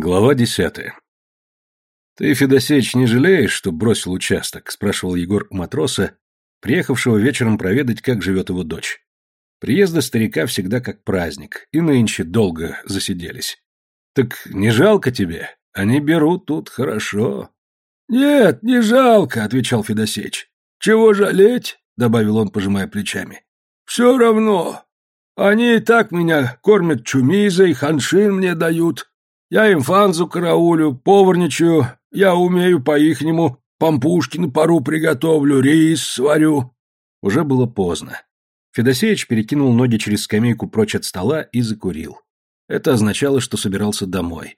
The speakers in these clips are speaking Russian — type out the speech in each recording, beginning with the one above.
Глава десятая. «Ты, Федосеич, не жалеешь, что бросил участок?» – спрашивал Егор у матроса, приехавшего вечером проведать, как живет его дочь. Приезды старика всегда как праздник, и нынче долго засиделись. «Так не жалко тебе? Они берут тут хорошо». «Нет, не жалко», – отвечал Федосеич. «Чего жалеть?» – добавил он, пожимая плечами. «Все равно. Они и так меня кормят чумизой, ханшин мне дают, я им фанзу караулю, поварничаю, я умею по-ихнему, пампушки на пару приготовлю, рис сварю». Уже было поздно. Федосеич перекинул ноги через скамейку прочь от стола и закурил. Это означало, что собирался домой.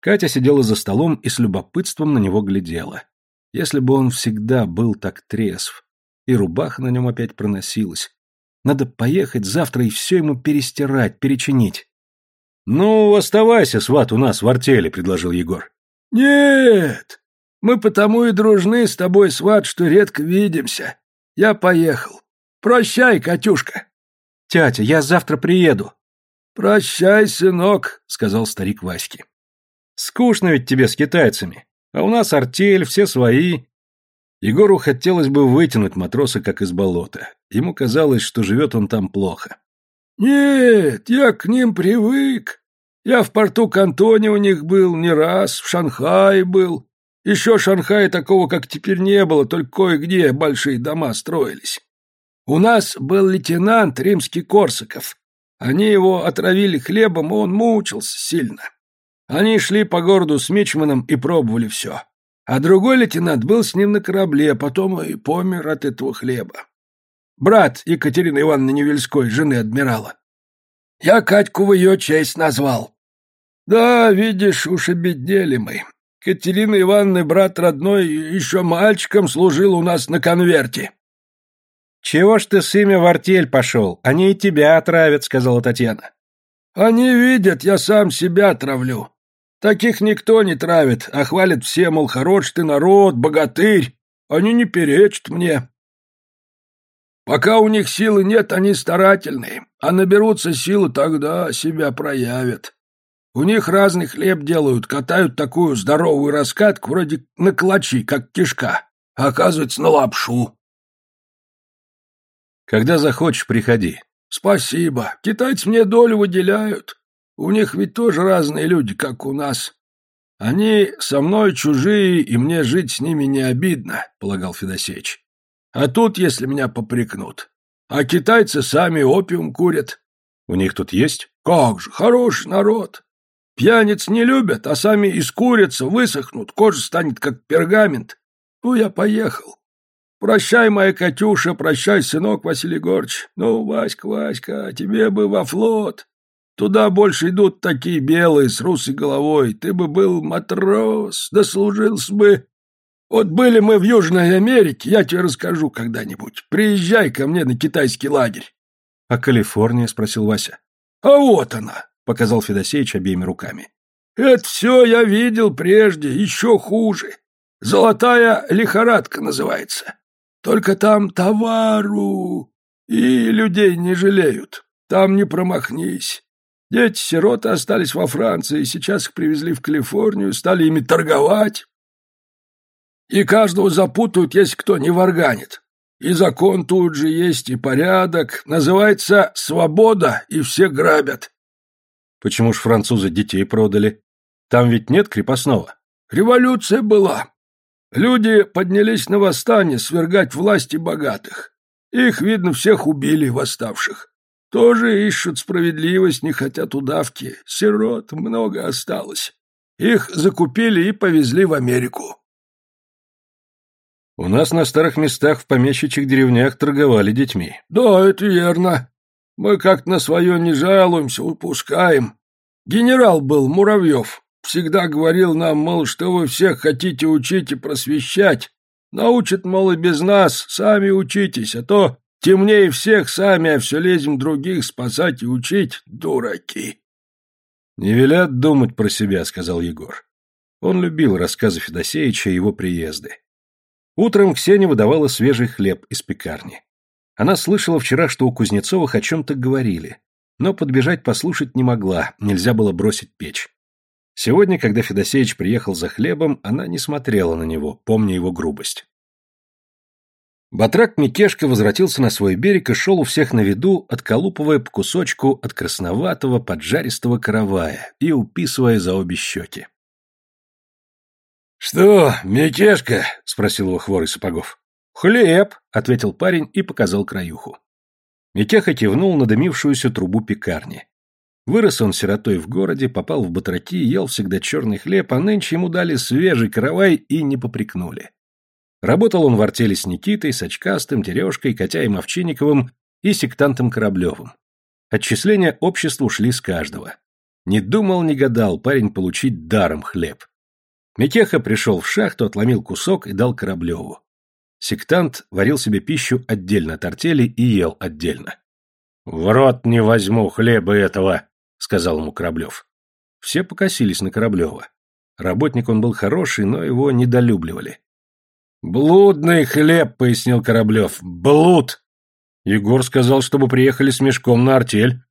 Катя сидела за столом и с любопытством на него глядела. Если бы он всегда был так трезв, и рубаха на нем опять проносилась. Надо поехать завтра и все ему перестирать, перечинить. «Ну, оставайся, сват, у нас в артели», — предложил Егор. «Нет, мы потому и дружны с тобой, сват, что редко видимся. Я поехал. Прощай, Катюшка». «Тятя, я завтра приеду». «Прощай, сынок», — сказал старик Ваське. «Скучно ведь тебе с китайцами. А у нас артель, все свои». Егору хотелось бы вытянуть матроса, как из болота. Ему казалось, что живет он там плохо. «Нет, я к ним привык. Я в порту Кантоне у них был не раз, в Шанхае был. Еще Шанхая такого, как теперь, не было, только кое-где большие дома строились. У нас был лейтенант римский Корсаков. Они его отравили хлебом, и он мучился сильно. Они шли по городу с Мичманом и пробовали все. А другой лейтенант был с ним на корабле, потом и помер от этого хлеба. Брат Екатерины Ивановны Невельской, жены адмирала. Я Катьку в ее честь назвал. Да, видишь, уж обеднели мы. Катерина Ивановна, брат родной, еще мальчиком служил у нас на конверте. «Чего ж ты с ими в артель пошел? Они и тебя отравят», — сказала Татьяна. «Они видят, я сам себя травлю. Таких никто не травит, а хвалят все, мол, хорош ты народ, богатырь. Они не перечат мне. Пока у них силы нет, они старательные, а наберутся силы, тогда себя проявят. У них разный хлеб делают, катают такую здоровую раскатку, вроде на клочи, как кишка, а оказывается на лапшу. Когда захочешь, приходи. Спасибо. Китайцы мне долю выделяют. У них ведь тоже разные люди, как у нас. Они со мной чужие, и мне жить с ними не обидно, полагал Федосеич. А тут, если меня попрекнут. А китайцы сами опиум курят. У них тут есть? Как же, хороший народ. Пьяниц не любят, а сами искурятся, высохнут, кожа станет как пергамент. Ну, я поехал. Прощай, моя Катюша, прощай, сынок Василий Горч. Ну, Васька, Васька, тебе бы во флот. Туда больше идут такие белые с русой головой. Ты бы был матрос, дослужился бы вот были мы в Южной Америке, я тебе расскажу когда-нибудь. Приезжай ко мне на китайский лагерь. — А Калифорния? — спросил Вася. — А вот она, — показал Федосеевич обеими руками. — Это все я видел прежде, еще хуже. Золотая лихорадка называется. Только там товару и людей не жалеют. Там не промахнись. Дети-сироты остались во Франции, сейчас их привезли в Калифорнию, стали ими торговать. И каждого запутают, если кто не варганит. И закон тут же есть, и порядок. Называется «свобода», и все грабят. Почему ж французы детей продали? Там ведь нет крепостного. Революция была. Люди поднялись на восстание свергать власти богатых. Их, видно, всех убили, восставших. Тоже ищут справедливость, не хотят удавки. Сирот много осталось. Их закупили и повезли в Америку. У нас на старых местах в помещичьих деревнях торговали детьми. Да, это верно. Мы как на свое не жалуемся, упускаем. Генерал был Муравьев. Всегда говорил нам, мол, что вы всех хотите учить и просвещать. Научат, мол, и без нас, сами учитесь, а то темнее всех сами, а все лезем других спасать и учить, дураки. Не велят думать про себя, сказал Егор. Он любил рассказы Федосеича и его приезды. Утром Ксения выдавала свежий хлеб из пекарни. Она слышала вчера, что у Кузнецовых о чем-то говорили, но подбежать послушать не могла, нельзя было бросить печь. Сегодня, когда Федосеич приехал за хлебом, она не смотрела на него, помня его грубость. Батрак Микешка возвратился на свой берег и шел у всех на виду, отколупывая по кусочку от красноватого поджаристого каравая и уписывая за обе щеки. «Что, Микешка?» — спросил его хворый Сапогов. «Хлеб!» — ответил парень и показал краюху. Микеха кивнул на дымившуюся трубу пекарни. Вырос он сиротой в городе, попал в батраки, ел всегда черный хлеб, а нынче ему дали свежий каравай и не попрекнули. Работал он в артели с Никитой, с Очкастым, Терешкой, Котяем Овчинниковым и сектантом Кораблевым. Отчисления обществу шли с каждого. Не думал, не гадал парень получить даром хлеб. Микеха пришел в шахту, отломил кусок и дал Кораблеву. Сектант варил себе пищу отдельно от артели и ел отдельно. «В рот не возьму хлеба этого», — сказал ему Кораблев. Все покосились на Кораблева. Работник он был хороший, но его недолюбливали. «Блудный хлеб», — пояснил Кораблев. «Блуд!» Егор сказал, чтобы приехали с мешком на артель.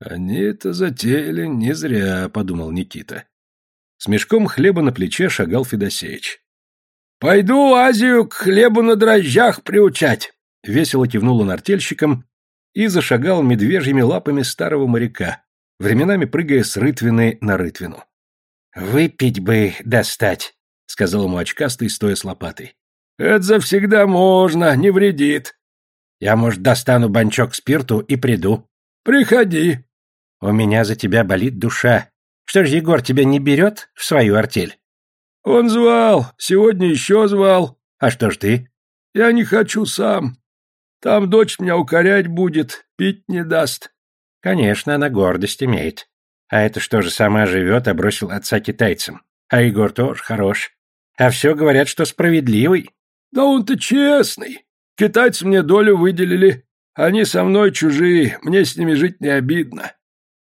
«Они это затеяли не зря», — подумал Никита. С мешком хлеба на плече шагал Федосеич. «Пойду Азию к хлебу на дрожжах приучать», — весело кивнул он артельщикам и зашагал медвежьими лапами старого моряка, временами прыгая с рытвины на рытвину. «Выпить бы достать», — сказал ему очкастый, стоя с лопатой. «Это завсегда можно, не вредит». «Я, может, достану банчок спирту и приду». «Приходи». «У меня за тебя болит душа. Что ж, Егор тебя не берет в свою артель?» «Он звал, сегодня еще звал». «А что ж ты?» «Я не хочу сам. Там дочь меня укорять будет, пить не даст». «Конечно, она гордость имеет. А это что же, сама живет, а бросил отца китайцам. А Егор тоже хорош. А все говорят, что справедливый». Да он-то честный. Китайцы мне долю выделили. Они со мной чужие, мне с ними жить не обидно.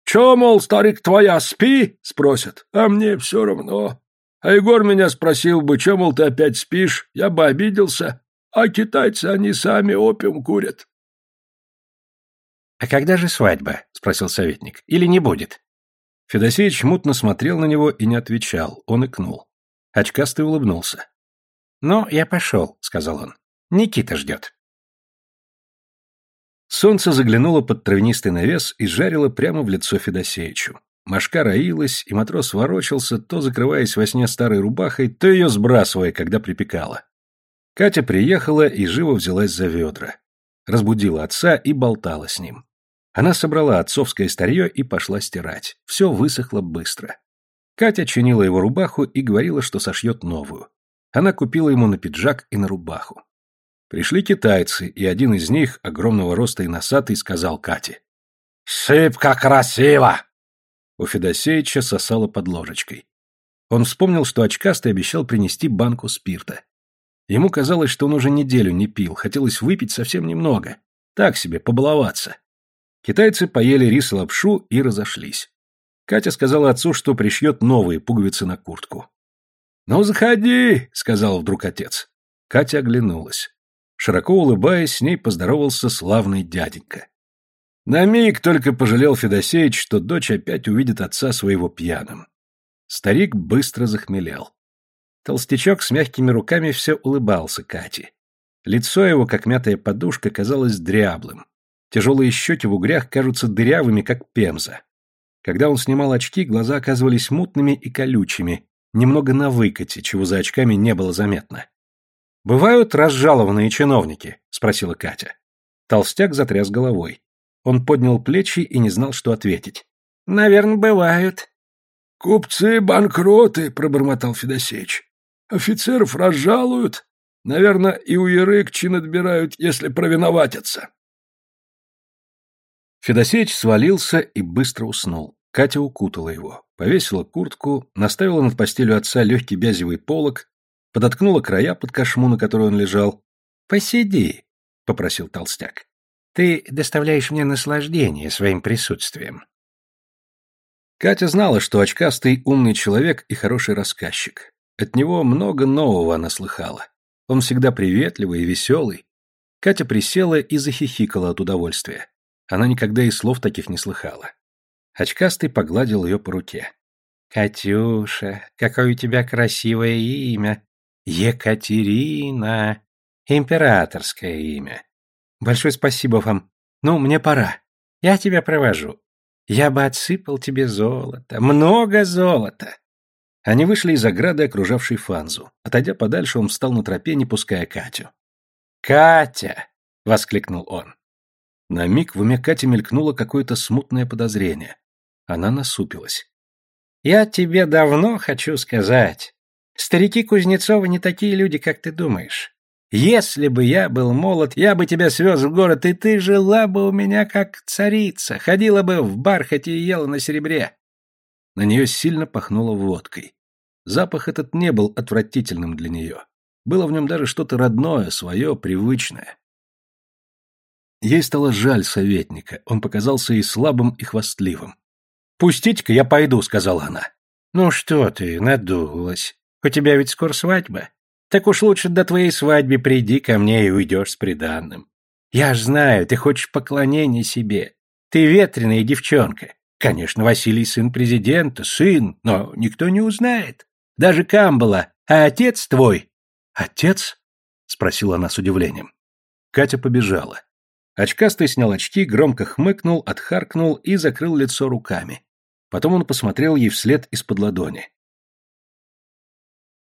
Че, мол, старик твоя, спи? Спросят. А мне все равно. А Егор меня спросил бы, че, мол, ты опять спишь? Я бы обиделся. А китайцы, они сами опиум курят. «А когда же свадьба?» — спросил советник. «Или не будет?» Федосеич мутно смотрел на него и не отвечал. Он икнул. Очкастый улыбнулся. «Ну, я пошел», — сказал он. «Никита ждет». Солнце заглянуло под травянистый навес и жарило прямо в лицо Федосеичу. Машка роилась, и матрос ворочался, то закрываясь во сне старой рубахой, то ее сбрасывая, когда припекала. Катя приехала и живо взялась за ведра. Разбудила отца и болтала с ним. Она собрала отцовское старье и пошла стирать. Все высохло быстро. Катя чинила его рубаху и говорила, что сошьет новую. Она купила ему на пиджак и на рубаху. Пришли китайцы, и один из них, огромного роста и носатый, сказал Кате. «Шибко красиво!» У Федосеича сосало под ложечкой. Он вспомнил, что очкастый обещал принести банку спирта. Ему казалось, что он уже неделю не пил, хотелось выпить совсем немного. Так себе, побаловаться. Китайцы поели рис и лапшу и разошлись. Катя сказала отцу, что пришьет новые пуговицы на куртку. «Ну, заходи», — сказал вдруг отец. Катя оглянулась. Широко улыбаясь, с ней поздоровался славный дяденька. На миг только пожалел Федосеич, что дочь опять увидит отца своего пьяным. Старик быстро захмелел. Толстячок с мягкими руками все улыбался Кате. Лицо его, как мятая подушка, казалось дряблым. Тяжелые щеки в угрях кажутся дырявыми, как пемза. Когда он снимал очки, глаза оказывались мутными и колючими, немного на выкате, чего за очками не было заметно. «Бывают разжалованные чиновники?» — спросила Катя. Толстяк затряс головой. Он поднял плечи и не знал, что ответить. «Наверное, бывают». «Купцы-банкроты», — пробормотал Федосеич. «Офицеров разжалуют. Наверное, и у Ярык чин отбирают, если провиноватятся». Федосеич свалился и быстро уснул. Катя укутала его, повесила куртку, наставила над постелью отца легкий бязевый полог, подоткнула края под кошму, на которой он лежал. «Посиди», — попросил толстяк. «Ты доставляешь мне наслаждение своим присутствием». Катя знала, что очкастый умный человек и хороший рассказчик. От него много нового она слыхала. Он всегда приветливый и веселый. Катя присела и захихикала от удовольствия. Она никогда и слов таких не слыхала. Очкастый погладил ее по руке. Катюша, какое у тебя красивое имя. Екатерина. Императорское имя. Большое спасибо вам. Ну, мне пора. Я тебя провожу. Я бы отсыпал тебе золото. Много золота. Они вышли из ограды, окружавшей Фанзу. Отойдя подальше, он встал на тропе, не пуская Катю. «Катя!» — воскликнул он. На миг в уме Кати мелькнуло какое-то смутное подозрение. Она насупилась. «Я тебе давно хочу сказать. Старики Кузнецова не такие люди, как ты думаешь. Если бы я был молод, я бы тебя свез в город, и ты жила бы у меня как царица, ходила бы в бархате и ела на серебре». На нее сильно пахнуло водкой. Запах этот не был отвратительным для нее. Было в нем даже что-то родное, свое, привычное. Ей стало жаль советника, он показался ей слабым и хвастливым. «Пустите-ка я пойду», — сказала она. «Ну что ты, надулась. У тебя ведь скоро свадьба. Так уж лучше до твоей свадьбы приди ко мне и уйдешь с приданным. Я ж знаю, ты хочешь поклонения себе. Ты ветреная девчонка. Конечно, Василий сын президента, сын, но никто не узнает. Даже Камбала. А отец твой...» «Отец?» — спросила она с удивлением. Катя побежала. Очкастый снял очки, громко хмыкнул, отхаркнул и закрыл лицо руками. Потом он посмотрел ей вслед из-под ладони.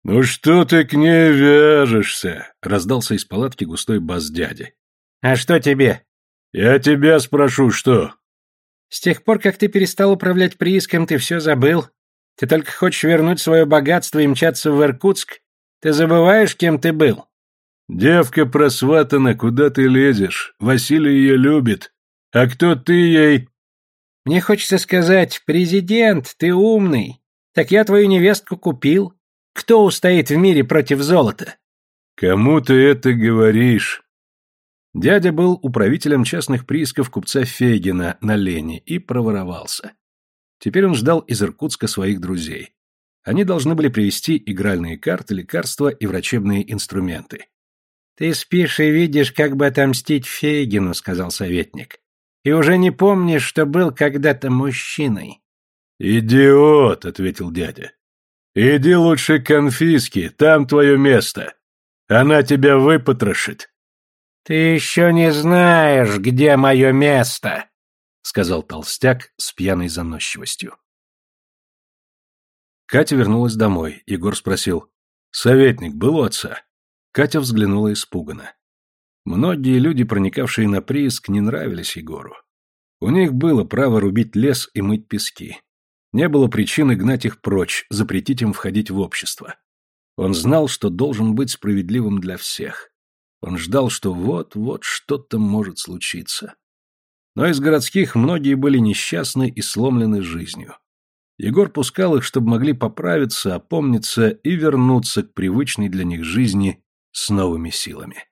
«Ну что ты к ней вяжешься?» — раздался из палатки густой бас дяди. «А что тебе?» «Я тебя спрошу, что?» «С тех пор, как ты перестал управлять прииском, ты все забыл. Ты только хочешь вернуть свое богатство и мчаться в Иркутск? Ты забываешь, кем ты был?» «Девка просватана, куда ты лезешь? Василий ее любит. А кто ты ей?» «Мне хочется сказать, президент, ты умный. Так я твою невестку купил. Кто устоит в мире против золота?» «Кому ты это говоришь?» Дядя был управителем частных приисков купца Фейгина на Лене и проворовался. Теперь он ждал из Иркутска своих друзей. Они должны были привезти игральные карты, лекарства и врачебные инструменты. «Ты спишь и видишь, как бы отомстить Фейгину», — сказал советник. «И уже не помнишь, что был когда-то мужчиной». «Идиот», — ответил дядя. «Иди лучше к конфиске, там твое место. Она тебя выпотрошит». «Ты еще не знаешь, где мое место», — сказал толстяк с пьяной заносчивостью. Катя вернулась домой. Егор спросил. «Советник был у отца?» Катя взглянула испуганно. Многие люди, проникавшие на прииск, не нравились Егору. У них было право рубить лес и мыть пески. Не было причины гнать их прочь, запретить им входить в общество. Он знал, что должен быть справедливым для всех. Он ждал, что вот-вот что-то может случиться. Но из городских многие были несчастны и сломлены жизнью. Егор пускал их, чтобы могли поправиться, опомниться и вернуться к привычной для них жизни с новыми силами.